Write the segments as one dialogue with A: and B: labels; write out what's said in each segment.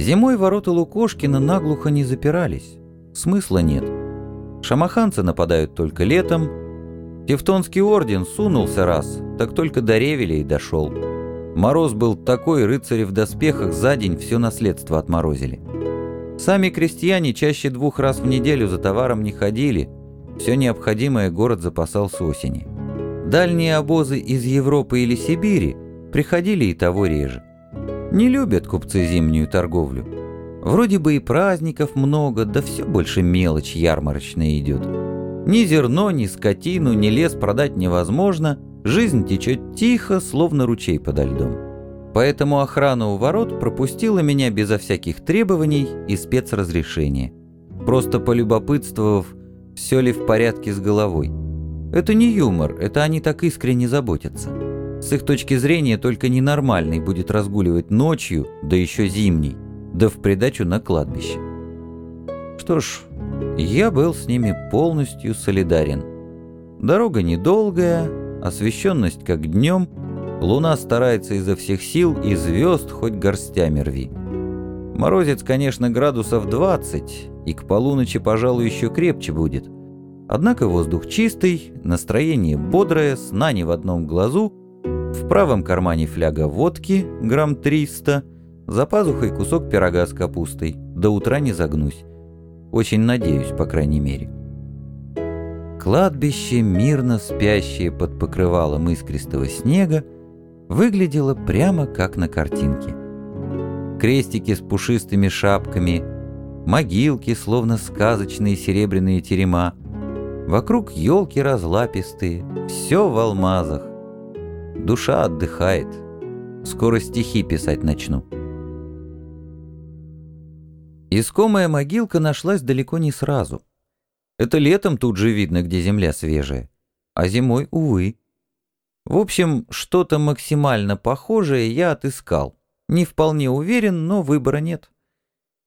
A: Зимой ворота Лукошкина наглухо не запирались. Смысла нет. Шамаханцы нападают только летом. Тевтонский орден сунулся раз, так только до Ревеля и дошел. Мороз был такой, рыцари в доспехах за день все наследство отморозили. Сами крестьяне чаще двух раз в неделю за товаром не ходили. Все необходимое город запасал с осени. Дальние обозы из Европы или Сибири приходили и того реже. Не любят купцы зимнюю торговлю. Вроде бы и праздников много, да все больше мелочь ярмарочная идет. Ни зерно, ни скотину, ни лес продать невозможно, жизнь течет тихо, словно ручей подо льдом. Поэтому охрана у ворот пропустила меня безо всяких требований и спецразрешения. Просто полюбопытствовав, все ли в порядке с головой. Это не юмор, это они так искренне заботятся. С их точки зрения только ненормальный будет разгуливать ночью, да еще зимний, да в придачу на кладбище. Что ж, я был с ними полностью солидарен. Дорога недолгая, освещенность как днем, луна старается изо всех сил и звезд хоть горстями рви. Морозец, конечно, градусов 20, и к полуночи, пожалуй, еще крепче будет. Однако воздух чистый, настроение бодрое, сна не в одном глазу, в правом кармане фляга водки, грамм 300, за пазухой кусок пирога с капустой. До утра не загнусь. Очень надеюсь, по крайней мере. Кладбище, мирно спящее под покрывалом искристого снега, выглядело прямо как на картинке. Крестики с пушистыми шапками, могилки, словно сказочные серебряные терема, вокруг елки разлапистые, все в алмазах. Душа отдыхает. Скоро стихи писать начну. Искомая могилка нашлась далеко не сразу. Это летом тут же видно, где земля свежая, а зимой, увы. В общем, что-то максимально похожее я отыскал. Не вполне уверен, но выбора нет.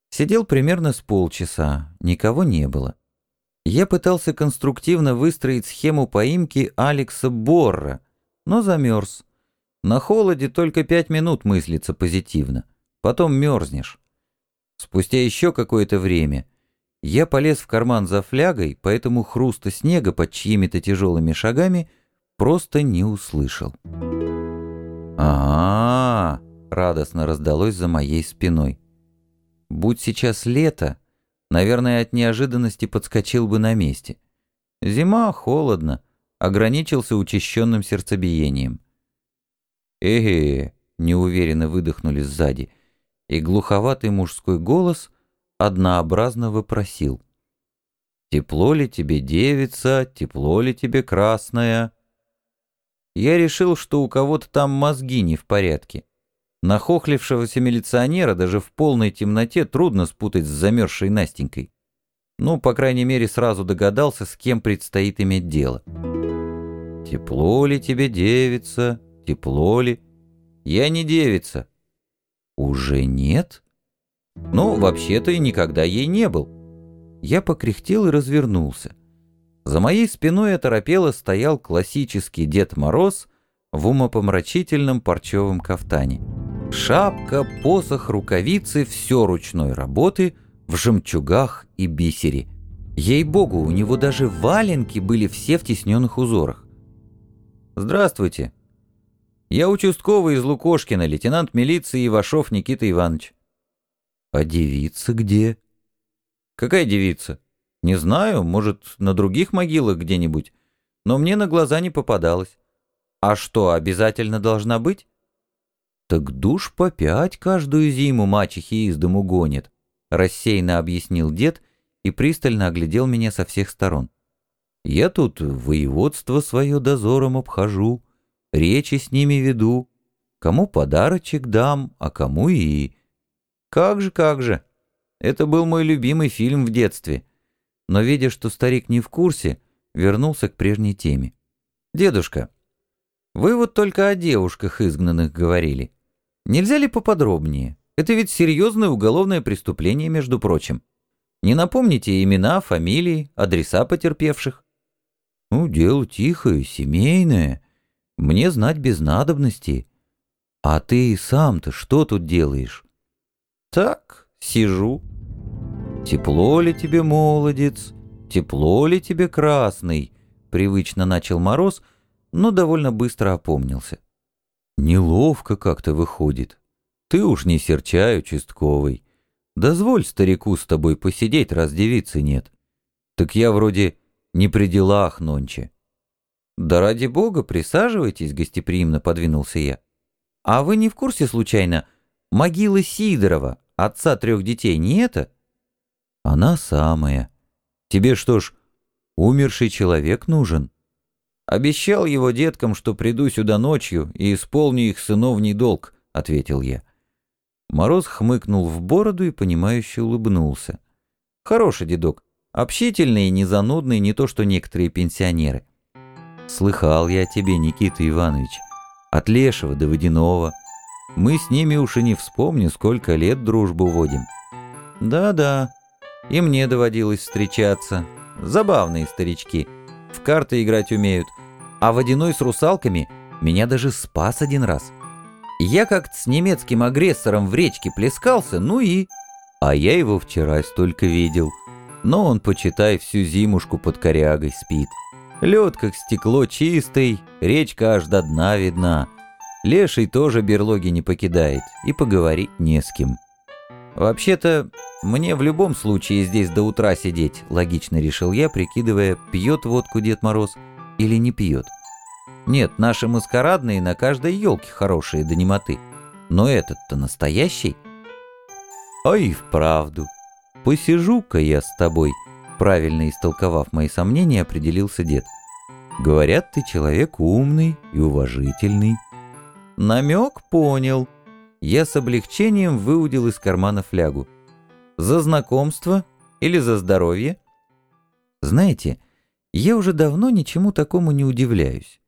A: Сидел примерно с полчаса, никого не было. Я пытался конструктивно выстроить схему поимки Алекса Борра, но замерз. На холоде только пять минут мыслится позитивно. Потом мерзнешь. Спустя еще какое-то время я полез в карман за флягой, поэтому хруста снега под чьими-то тяжелыми шагами просто не услышал. а, -а, -а радостно раздалось за моей спиной. Будь сейчас лето, наверное, от неожиданности подскочил бы на месте. Зима, холодно, ограничился учащенным сердцебиением. «Эге!» — неуверенно выдохнули сзади, и глуховатый мужской голос однообразно вопросил. «Тепло ли тебе, девица, тепло ли тебе, красная?» Я решил, что у кого-то там мозги не в порядке. Нахохлившегося милиционера даже в полной темноте трудно спутать с замерзшей Настенькой. Ну, по крайней мере, сразу догадался, с кем предстоит иметь дело. «Тепло ли тебе, девица? Тепло ли?» «Я не девица». «Уже нет?» «Ну, вообще-то и никогда ей не был». Я покряхтел и развернулся. За моей спиной оторопело стоял классический Дед Мороз в умопомрачительном парчевом кафтане. Шапка, посох, рукавицы — все ручной работы в жемчугах и бисере. Ей-богу, у него даже валенки были все в тесненных узорах. «Здравствуйте. Я участковый из Лукошкина, лейтенант милиции Ивашов Никита Иванович». «А девица где?» «Какая девица?» «Не знаю, может, на других могилах где-нибудь, но мне на глаза не попадалось. А что, обязательно должна быть?» «Так душ по пять каждую зиму мачехи из дому гонит», рассеянно объяснил дед и пристально оглядел меня со всех сторон. Я тут воеводство свое дозором обхожу, речи с ними веду, кому подарочек дам, а кому и... Как же, как же. Это был мой любимый фильм в детстве. Но, видя, что старик не в курсе, вернулся к прежней теме. «Дедушка, вы вот только о девушках изгнанных говорили. Нельзя ли поподробнее? Это ведь серьезное уголовное преступление, между прочим. Не напомните имена, фамилии, адреса потерпевших?» Ну, дело тихое, семейное. Мне знать без надобности. А ты сам-то что тут делаешь? Так, Сижу. Тепло ли тебе, молодец? Тепло ли тебе, красный? Привычно начал мороз, но довольно быстро опомнился. Неловко как-то выходит. Ты уж не серчай, участковый. Дозволь старику с тобой посидеть, раз девицы нет. Так я вроде не при делах нонче. Да ради бога, присаживайтесь, гостеприимно подвинулся я. А вы не в курсе, случайно, могилы Сидорова, отца трех детей, не это? Она самая. Тебе что ж, умерший человек нужен? Обещал его деткам, что приду сюда ночью и исполню их сыновний долг, ответил я. Мороз хмыкнул в бороду и, понимающе улыбнулся. Хороший дедок, общительный и незанудный, не то что некоторые пенсионеры. Слыхал я о тебе, Никита Иванович, от Лешего до Водянова. Мы с ними уж и не вспомню, сколько лет дружбу водим. Да-да, и мне доводилось встречаться. Забавные старички. В карты играть умеют. А водяной с русалками меня даже спас один раз. Я как-то с немецким агрессором в речке плескался, ну и... А я его вчера столько видел. Но он, почитай, всю зимушку под корягой спит. Лед, как стекло, чистый, речка аж до дна видна. Леший тоже берлоги не покидает, и поговорить не с кем. Вообще-то, мне в любом случае здесь до утра сидеть, логично решил я, прикидывая, пьет водку Дед Мороз или не пьет. Нет, наши маскарадные на каждой елке хорошие до. Но этот-то настоящий. А и вправду. Посижу-ка я с тобой, правильно истолковав мои сомнения, определился дед. Говорят, ты человек умный и уважительный. Намек понял. Я с облегчением выудил из кармана флягу. За знакомство или за здоровье? Знаете, я уже давно ничему такому не удивляюсь.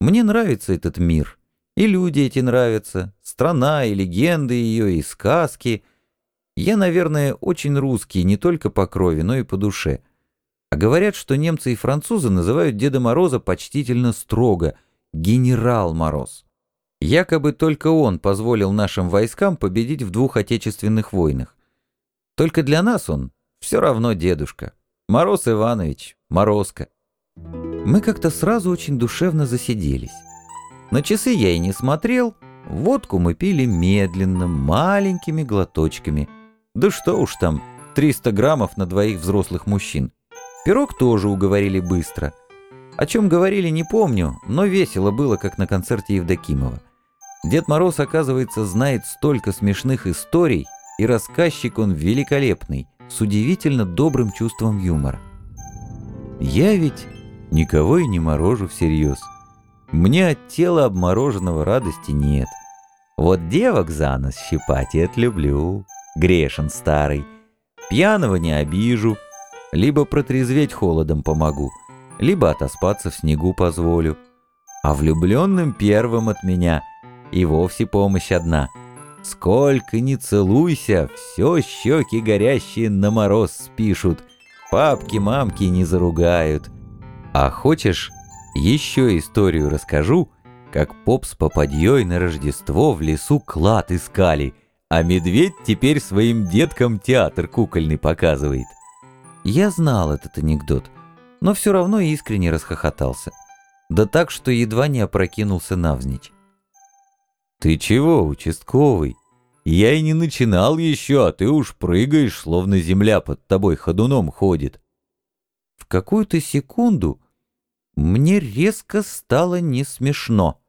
A: Мне нравится этот мир. И люди эти нравятся, страна, и легенды ее, и сказки. Я, наверное, очень русский не только по крови, но и по душе. А говорят, что немцы и французы называют Деда Мороза почтительно строго «Генерал Мороз». Якобы только он позволил нашим войскам победить в двух отечественных войнах. Только для нас он все равно дедушка. Мороз Иванович, Морозко. Мы как-то сразу очень душевно засиделись. На часы я и не смотрел, водку мы пили медленно, маленькими глоточками. Да что уж там, 300 граммов на двоих взрослых мужчин. Пирог тоже уговорили быстро. О чем говорили, не помню, но весело было, как на концерте Евдокимова. Дед Мороз, оказывается, знает столько смешных историй, и рассказчик он великолепный, с удивительно добрым чувством юмора. Я ведь никого и не морожу всерьез. Мне от тела обмороженного радости нет. Вот девок за нос щипать это люблю, грешен старый. Пьяного не обижу, либо протрезветь холодом помогу, либо отоспаться в снегу позволю. А влюбленным первым от меня и вовсе помощь одна. Сколько ни целуйся, все щеки горящие на мороз спишут, папки-мамки не заругают. А хочешь, еще историю расскажу, как поп с попадьей на Рождество в лесу клад искали, а медведь теперь своим деткам театр кукольный показывает. Я знал этот анекдот, но все равно искренне расхохотался. Да так, что едва не опрокинулся навзничь. «Ты чего, участковый? Я и не начинал еще, а ты уж прыгаешь, словно земля под тобой ходуном ходит». В какую-то секунду мне резко стало не смешно.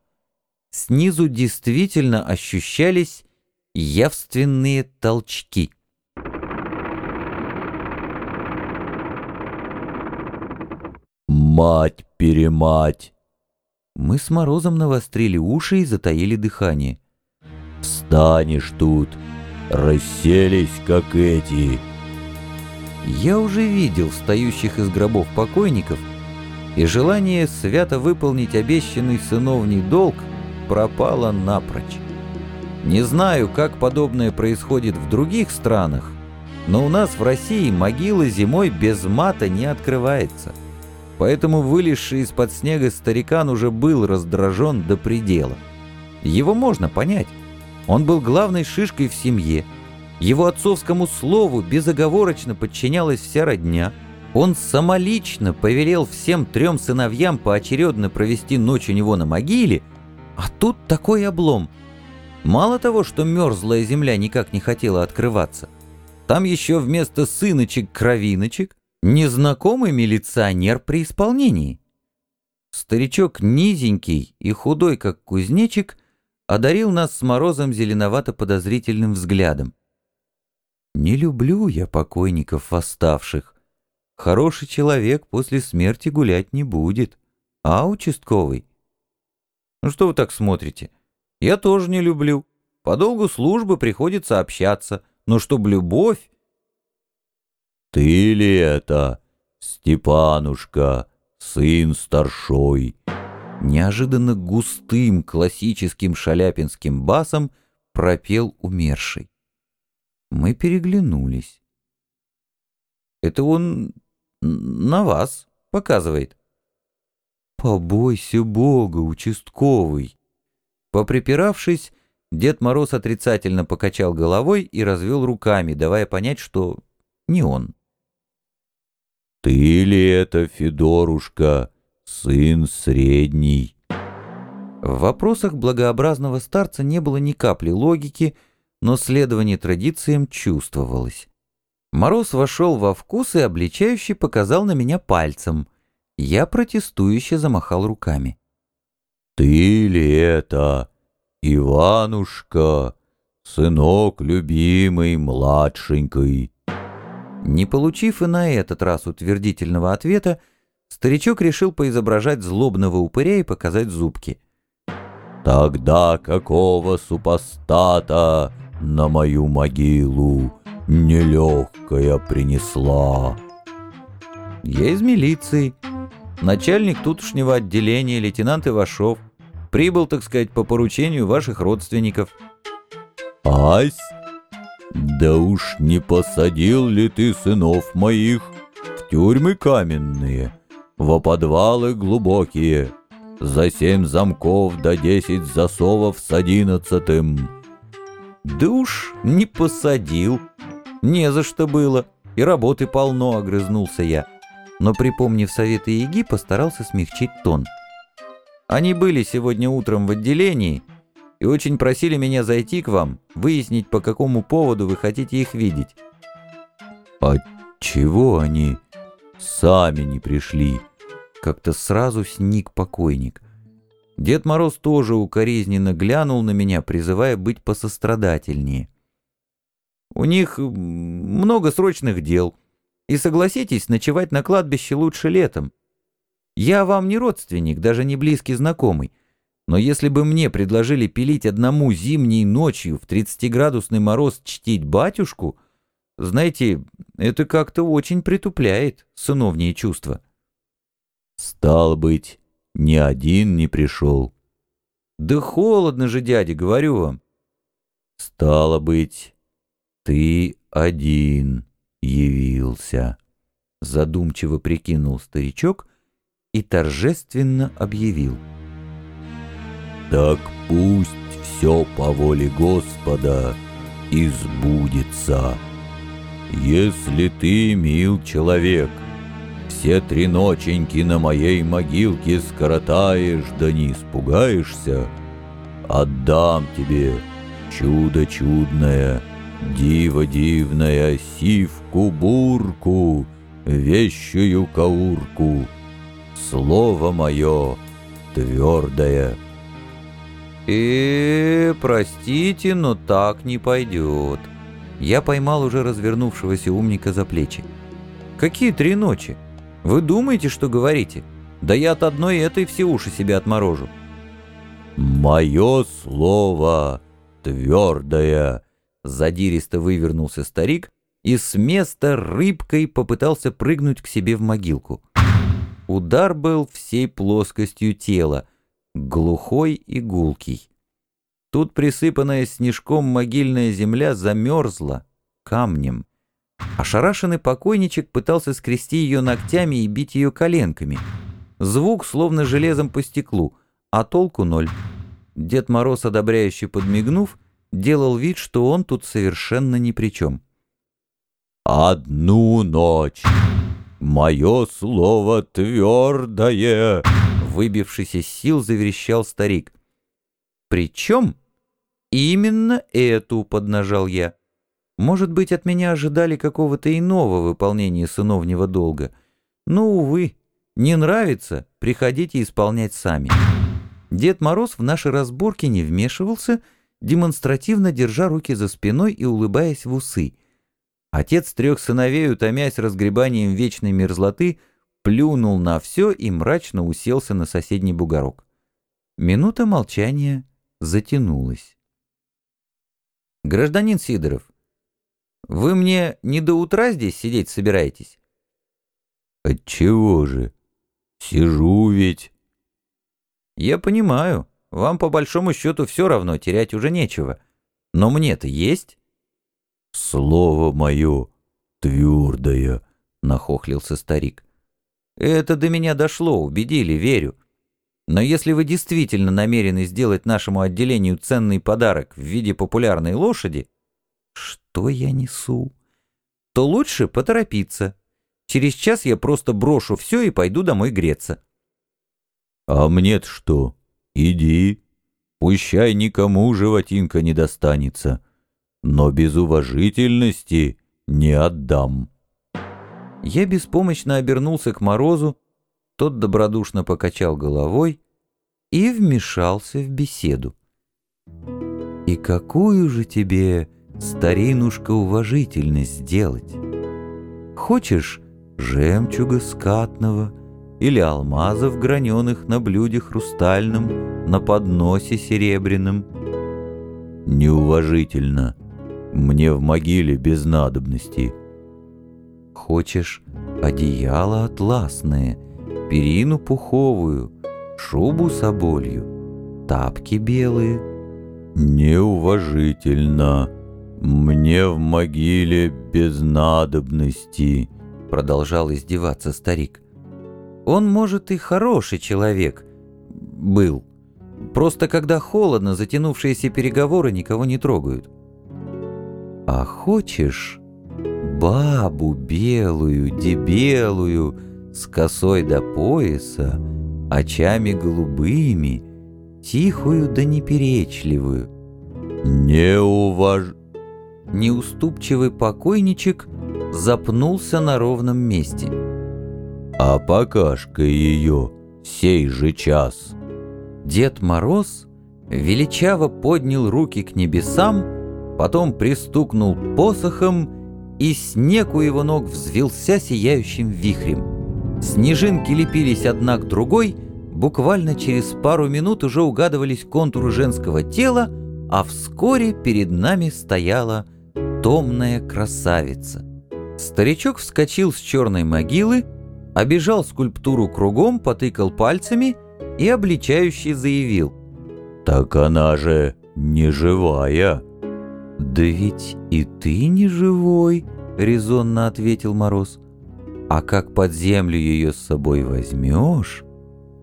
A: Снизу действительно ощущались явственные толчки. «Мать-перемать!» Мы с Морозом навострили уши и затаили дыхание. «Встанешь тут, расселись, как эти!» Я уже видел встающих из гробов покойников, и желание свято выполнить обещанный сыновний долг пропало напрочь. Не знаю, как подобное происходит в других странах, но у нас в России могила зимой без мата не открывается. Поэтому вылезший из-под снега старикан уже был раздражен до предела. Его можно понять. Он был главной шишкой в семье. Его отцовскому слову безоговорочно подчинялась вся родня. Он самолично повелел всем трем сыновьям поочередно провести ночь у него на могиле, а тут такой облом. Мало того, что мерзлая земля никак не хотела открываться, там еще вместо сыночек-кровиночек незнакомый милиционер при исполнении. Старичок низенький и худой, как кузнечик, одарил нас с Морозом зеленовато-подозрительным взглядом. Не люблю я покойников восставших. Хороший человек после смерти гулять не будет. А участковый? Ну что вы так смотрите? Я тоже не люблю. По долгу службы приходится общаться. Но чтоб любовь...
B: Ты ли это, Степанушка, сын старшой?
A: Неожиданно густым классическим шаляпинским басом пропел умерший. Мы переглянулись. Это он на вас показывает. Побойся Бога, участковый. Поприпиравшись, Дед Мороз отрицательно покачал головой и развел руками, давая понять, что не он.
B: «Ты ли это, Федорушка, сын средний?»
A: В вопросах благообразного старца не было ни капли логики, но следование традициям чувствовалось. Мороз вошел во вкус и обличающий показал на меня пальцем. Я протестующе замахал руками.
B: «Ты ли это, Иванушка, сынок любимый, младшенький?»
A: Не получив и на этот раз утвердительного ответа, старичок решил поизображать злобного упыря и показать зубки.
B: «Тогда какого супостата на мою могилу нелегкая принесла?»
A: «Я из милиции. Начальник тутошнего отделения, лейтенант Ивашов. Прибыл, так сказать, по поручению ваших родственников».
B: «Ась?» Да уж не посадил ли ты сынов моих в тюрьмы каменные, во подвалы глубокие, за семь замков до десять засовов с одиннадцатым?
A: Да уж не посадил, не за что было, и работы полно, огрызнулся я. Но, припомнив советы Еги, постарался смягчить тон. Они были сегодня утром в отделении, и очень просили меня зайти к вам, выяснить, по какому поводу вы хотите их видеть».
B: «А чего они сами не пришли?»
A: Как-то сразу сник покойник. Дед Мороз тоже укоризненно глянул на меня, призывая быть посострадательнее. «У них много срочных дел, и согласитесь, ночевать на кладбище лучше летом. Я вам не родственник, даже не близкий знакомый, но если бы мне предложили пилить одному зимней ночью в 30-градусный мороз чтить батюшку, знаете, это как-то очень притупляет сыновние чувства.
B: Стал быть, ни один не пришел.
A: Да холодно же, дядя, говорю вам.
B: Стало быть, ты один явился.
A: Задумчиво прикинул старичок и торжественно объявил —
B: так пусть все по воле Господа избудется. Если ты, мил человек, все три ноченьки на моей могилке скоротаешь, да не испугаешься, отдам тебе чудо чудное, диво дивное, сивку-бурку, вещую каурку. Слово мое твердое —
A: э простите, но так не пойдет». Я поймал уже развернувшегося умника за плечи. «Какие три ночи? Вы думаете, что говорите? Да я от одной этой все уши себе отморожу».
B: «Мое слово твердое!»
A: Задиристо вывернулся старик и с места рыбкой попытался прыгнуть к себе в могилку. Удар был всей плоскостью тела, глухой и гулкий. Тут присыпанная снежком могильная земля замерзла камнем. Ошарашенный покойничек пытался скрести ее ногтями и бить ее коленками. Звук словно железом по стеклу, а толку ноль. Дед Мороз, одобряюще подмигнув, делал вид, что он тут совершенно ни при чем.
B: «Одну ночь! Мое слово твердое!»
A: Выбившись из сил, заверещал старик. «Причем именно эту поднажал я. Может быть, от меня ожидали какого-то иного выполнения сыновнего долга. Но, увы, не нравится, приходите исполнять сами». Дед Мороз в наши разборки не вмешивался, демонстративно держа руки за спиной и улыбаясь в усы. Отец трех сыновей, утомясь разгребанием вечной мерзлоты, плюнул на все и мрачно уселся на соседний бугорок. Минута молчания затянулась. «Гражданин Сидоров, вы мне не до утра здесь сидеть собираетесь?»
B: «Отчего же? Сижу ведь».
A: «Я понимаю, вам по большому счету все равно, терять уже нечего. Но мне-то есть».
B: «Слово мое твердое», — нахохлился старик.
A: «Это до меня дошло, убедили, верю. Но если вы действительно намерены сделать нашему отделению ценный подарок в виде популярной лошади, что я несу, то лучше поторопиться. Через час я просто брошу все и пойду домой греться».
B: «А мне-то что? Иди. Пущай никому животинка не достанется. Но без уважительности не отдам».
A: Я беспомощно обернулся к Морозу, тот добродушно покачал головой и вмешался в беседу. «И какую же тебе, старинушка, уважительность сделать? Хочешь жемчуга скатного?» или алмазов граненых на блюде хрустальном, на подносе серебряном.
B: Неуважительно. Мне в могиле без надобности.
A: Хочешь одеяло атласное, перину пуховую, шубу с оболью, тапки белые?
B: Неуважительно. Мне в могиле без надобности,
A: продолжал издеваться старик. Он, может, и хороший человек был. Просто когда холодно, затянувшиеся переговоры никого не трогают. А хочешь бабу белую, дебелую, с косой до пояса, очами голубыми, тихую да неперечливую?
B: Не уваж...
A: Неуступчивый покойничек запнулся на ровном месте —
B: а покажка ее сей же час.
A: Дед Мороз величаво поднял руки к небесам, потом пристукнул посохом, и снег у его ног взвелся сияющим вихрем. Снежинки лепились одна к другой, буквально через пару минут уже угадывались контуры женского тела, а вскоре перед нами стояла томная красавица. Старичок вскочил с черной могилы, обежал скульптуру кругом, потыкал пальцами и обличающе заявил.
B: «Так она же не живая!»
A: «Да ведь и ты не живой!» — резонно ответил Мороз. «А как под землю ее с собой возьмешь,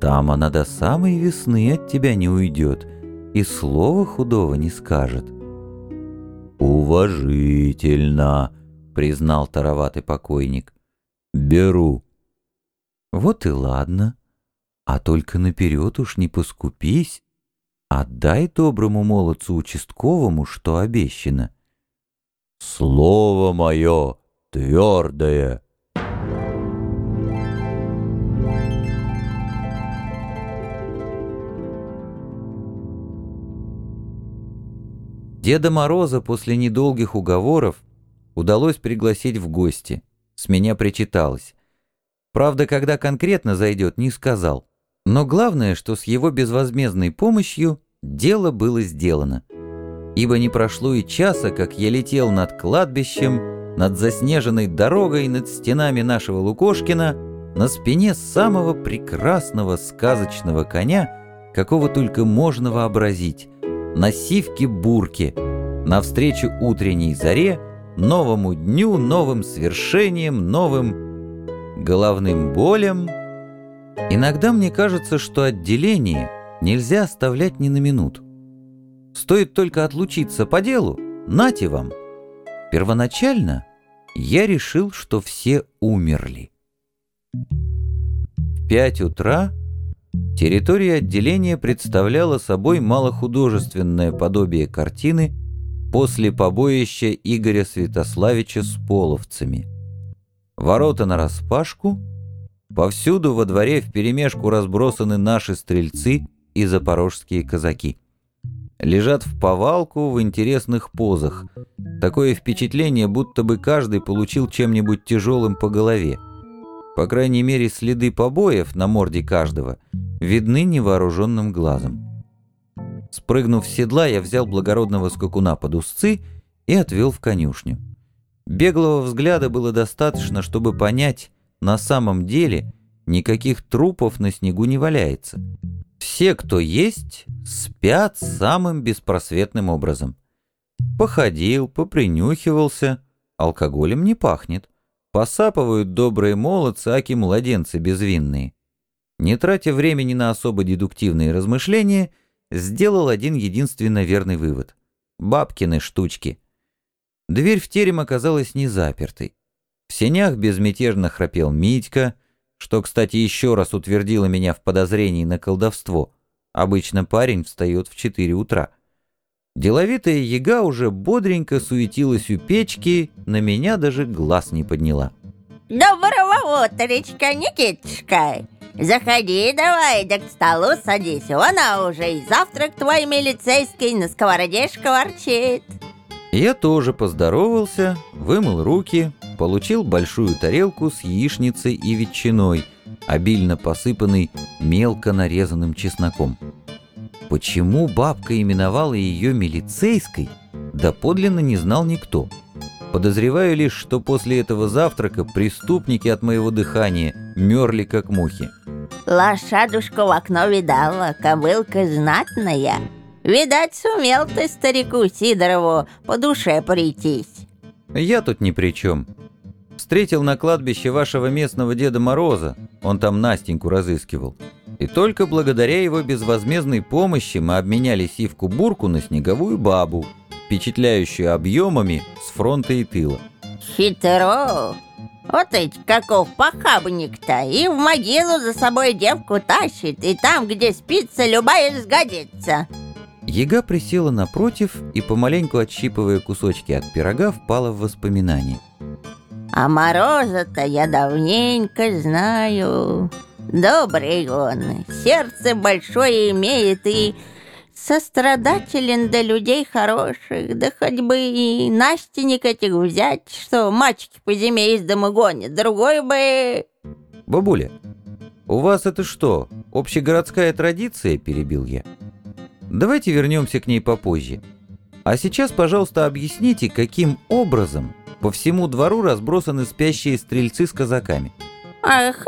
A: там она до самой весны от тебя не уйдет и слова худого не скажет».
B: «Уважительно!» — признал тароватый покойник. «Беру».
A: Вот и ладно. А только наперед уж не поскупись. Отдай доброму молодцу участковому, что обещано.
B: Слово мое твердое.
A: Деда Мороза после недолгих уговоров удалось пригласить в гости. С меня причиталось. Правда, когда конкретно зайдет, не сказал. Но главное, что с его безвозмездной помощью дело было сделано. Ибо не прошло и часа, как я летел над кладбищем, над заснеженной дорогой, над стенами нашего Лукошкина, на спине самого прекрасного сказочного коня, какого только можно вообразить, на сивке-бурке, навстречу утренней заре, новому дню, новым свершениям, новым головным болям. Иногда мне кажется, что отделение нельзя оставлять ни на минуту. Стоит только отлучиться по делу, нате вам. Первоначально я решил, что все умерли. В пять утра территория отделения представляла собой малохудожественное подобие картины после побоища Игоря Святославича с половцами. Ворота нараспашку, повсюду во дворе вперемешку разбросаны наши стрельцы и запорожские казаки. Лежат в повалку в интересных позах. Такое впечатление, будто бы каждый получил чем-нибудь тяжелым по голове. По крайней мере, следы побоев на морде каждого видны невооруженным глазом. Спрыгнув с седла, я взял благородного скакуна под узцы и отвел в конюшню. Беглого взгляда было достаточно, чтобы понять, на самом деле никаких трупов на снегу не валяется. Все, кто есть, спят самым беспросветным образом. Походил, попринюхивался, алкоголем не пахнет. Посапывают добрые молодцы, аки младенцы безвинные. Не тратя времени на особо дедуктивные размышления, сделал один единственно верный вывод. Бабкины штучки. Дверь в терем оказалась не запертой. В сенях безмятежно храпел Митька, что, кстати, еще раз утвердило меня в подозрении на колдовство. Обычно парень встает в 4 утра. Деловитая яга уже бодренько суетилась у печки, на меня даже глаз не подняла.
C: «Доброго утречка, Никитушка! Заходи давай, да к столу садись, она уже и завтрак твой милицейский на сковороде шкварчит!»
A: Я тоже поздоровался, вымыл руки, получил большую тарелку с яичницей и ветчиной, обильно посыпанной мелко нарезанным чесноком. Почему бабка именовала ее милицейской, да подлинно не знал никто. Подозреваю лишь, что после этого завтрака преступники от моего дыхания мерли как мухи.
C: Лошадушку в окно видала, кобылка знатная. Видать, сумел ты старику Сидорову по душе прийтись.
A: Я тут ни при чем. Встретил на кладбище вашего местного Деда Мороза, он там Настеньку разыскивал. И только благодаря его безвозмездной помощи мы обменяли сивку-бурку на снеговую бабу, впечатляющую объемами с фронта и тыла.
C: Хитро! Вот эти каков похабник-то, и в могилу за собой девку тащит, и там, где спится, любая сгодится.
A: Яга присела напротив и, помаленьку отщипывая кусочки от пирога, впала в воспоминания.
C: А Мороза-то я давненько знаю. Добрый он, сердце большое имеет и сострадателен до людей хороших, да хоть бы и Настенек этих взять, что мальчики по зиме из дома гонят, другой бы...
A: Бабуля, у вас это что, общегородская традиция, перебил я? Давайте вернемся к ней попозже. А сейчас, пожалуйста, объясните, каким образом по всему двору разбросаны спящие стрельцы с казаками.
C: Ах,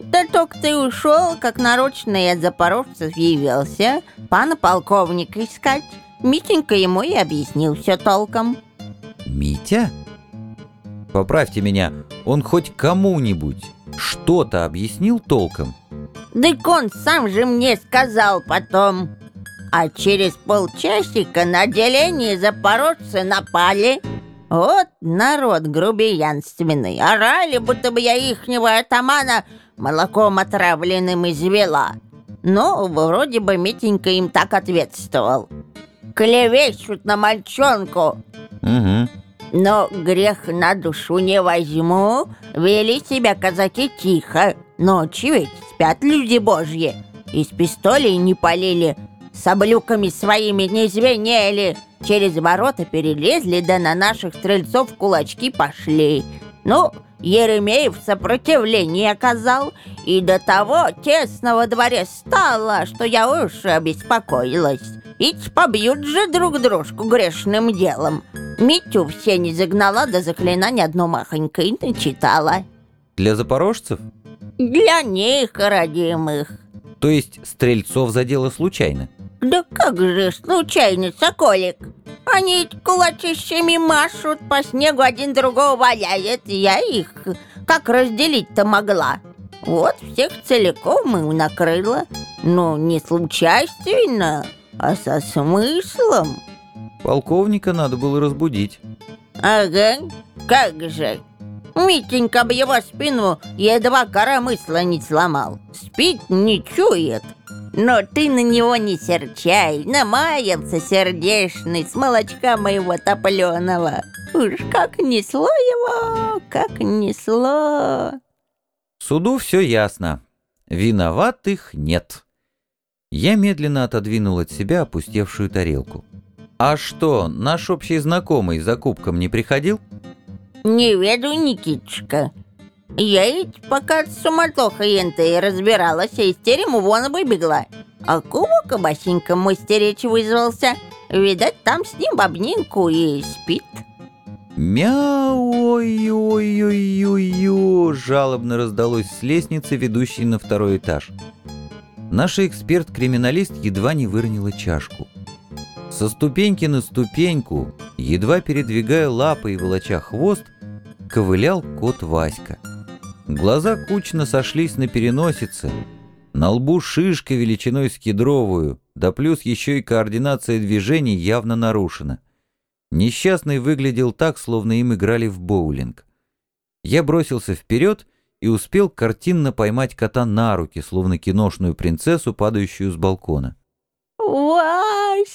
C: да только ты ушел, как нарочно от запорожцев явился, пана полковника искать. Митенька ему и объяснил все толком.
A: Митя? Поправьте меня, он хоть кому-нибудь что-то объяснил толком?
C: Дык он сам же мне сказал потом. А через полчасика на отделение запорожцы напали. Вот народ грубиянственный. Орали, будто бы я ихнего атамана молоком отравленным извела. Ну, вроде бы Митенька им так ответствовал. Клевещут на мальчонку.
A: Угу.
C: Но грех на душу не возьму. Вели себя казаки тихо. Ночью ведь спят люди божьи. Из пистолей не полили, с облюками своими не звенели. Через ворота перелезли, да на наших стрельцов кулачки пошли. Ну, Еремеев сопротивление оказал, и до того тесно во дворе стало, что я уж обеспокоилась. Ведь побьют же друг дружку грешным делом. Митю все не загнала, да заклинание одно махонькое начитала.
A: Для запорожцев?
C: Для них, родимых.
A: То есть стрельцов задело случайно?
C: Да как же случайно, Соколик? Они кулачищами машут, по снегу один другого валяет. Я их как разделить-то могла? Вот всех целиком и накрыла. Ну, не случайственно. а со смыслом.
A: Полковника надо было разбудить.
C: Ага, как же. Митенька бы его спину едва коромысла не сломал. Спит, не чует. Но ты на него не серчай, намаялся сердешный с молочка моего топленого. Уж как несло его, как несло.
A: Суду все ясно. Виноватых нет. Я медленно отодвинул от себя опустевшую тарелку. «А что, наш общий знакомый за кубком не приходил?»
C: «Не веду, Никитушка. Я ведь пока с суматохой энтой разбиралась, а из терему вон выбегла. А кубок Басенька мой вызвался. Видать, там с ним бабнинку и спит».
A: «Мяу, ой-ой-ой-ой-ой!» жалобно раздалось с лестницы, ведущей на второй этаж. Наша эксперт-криминалист едва не выронила чашку. Со ступеньки на ступеньку, едва передвигая лапы и волоча хвост, ковылял кот Васька. Глаза кучно сошлись на переносице, на лбу шишка величиной с кедровую, да плюс еще и координация движений явно нарушена. Несчастный выглядел так, словно им играли в боулинг. Я бросился вперед и успел картинно поймать кота на руки, словно киношную принцессу, падающую с балкона.
C: «Васенька!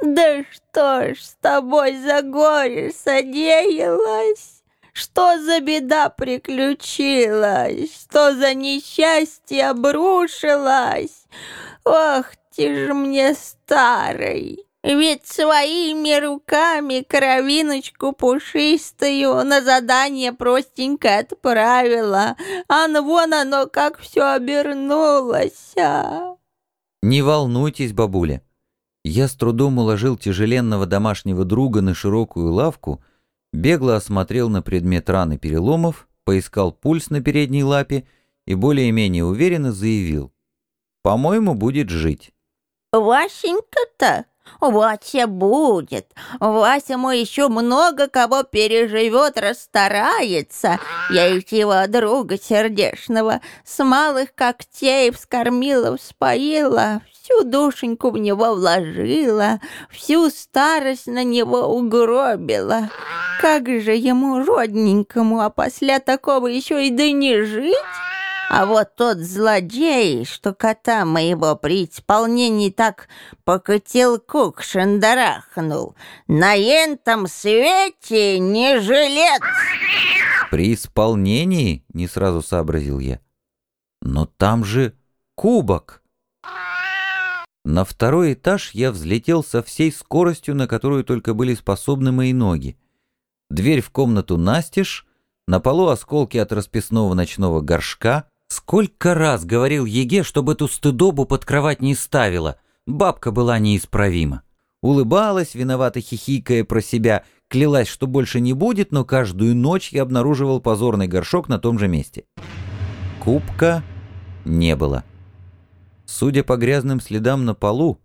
C: Да что ж с тобой за горе содеялось? Что за беда приключилась? Что за несчастье обрушилось? Ох ты ж мне старый!» Ведь своими руками кровиночку пушистую на задание простенько отправила, а вон оно как все обернулось. А.
A: Не волнуйтесь, бабуля. Я с трудом уложил тяжеленного домашнего друга на широкую лавку, бегло осмотрел на предмет раны переломов, поискал пульс на передней лапе и более-менее уверенно заявил. По-моему, будет жить.
C: Васенька-то Вася будет. Вася мой еще много кого переживет, расстарается. Я из его друга сердечного с малых когтей вскормила, вспоила, всю душеньку в него вложила, всю старость на него угробила. Как же ему родненькому, а после такого еще и да не жить? А вот тот злодей, что кота моего при исполнении так по котелку шандарахнул, на ентом свете не жилец.
A: При исполнении, не сразу сообразил я. Но там же кубок. На второй этаж я взлетел со всей скоростью, на которую только были способны мои ноги. Дверь в комнату настежь, на полу осколки от расписного ночного горшка, Сколько раз говорил Еге, чтобы эту стыдобу под кровать не ставила. Бабка была неисправима. Улыбалась, виновато хихикая про себя, клялась, что больше не будет, но каждую ночь я обнаруживал позорный горшок на том же месте. Кубка не было. Судя по грязным следам на полу,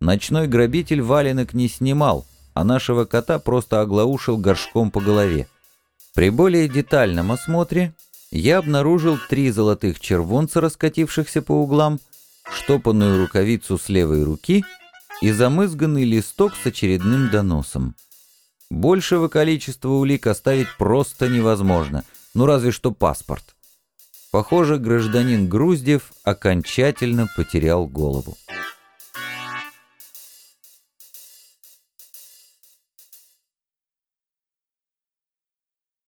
A: ночной грабитель валенок не снимал, а нашего кота просто оглаушил горшком по голове. При более детальном осмотре я обнаружил три золотых червонца, раскатившихся по углам, штопанную рукавицу с левой руки и замызганный листок с очередным доносом. Большего количества улик оставить просто невозможно, ну разве что паспорт. Похоже, гражданин Груздев окончательно потерял голову.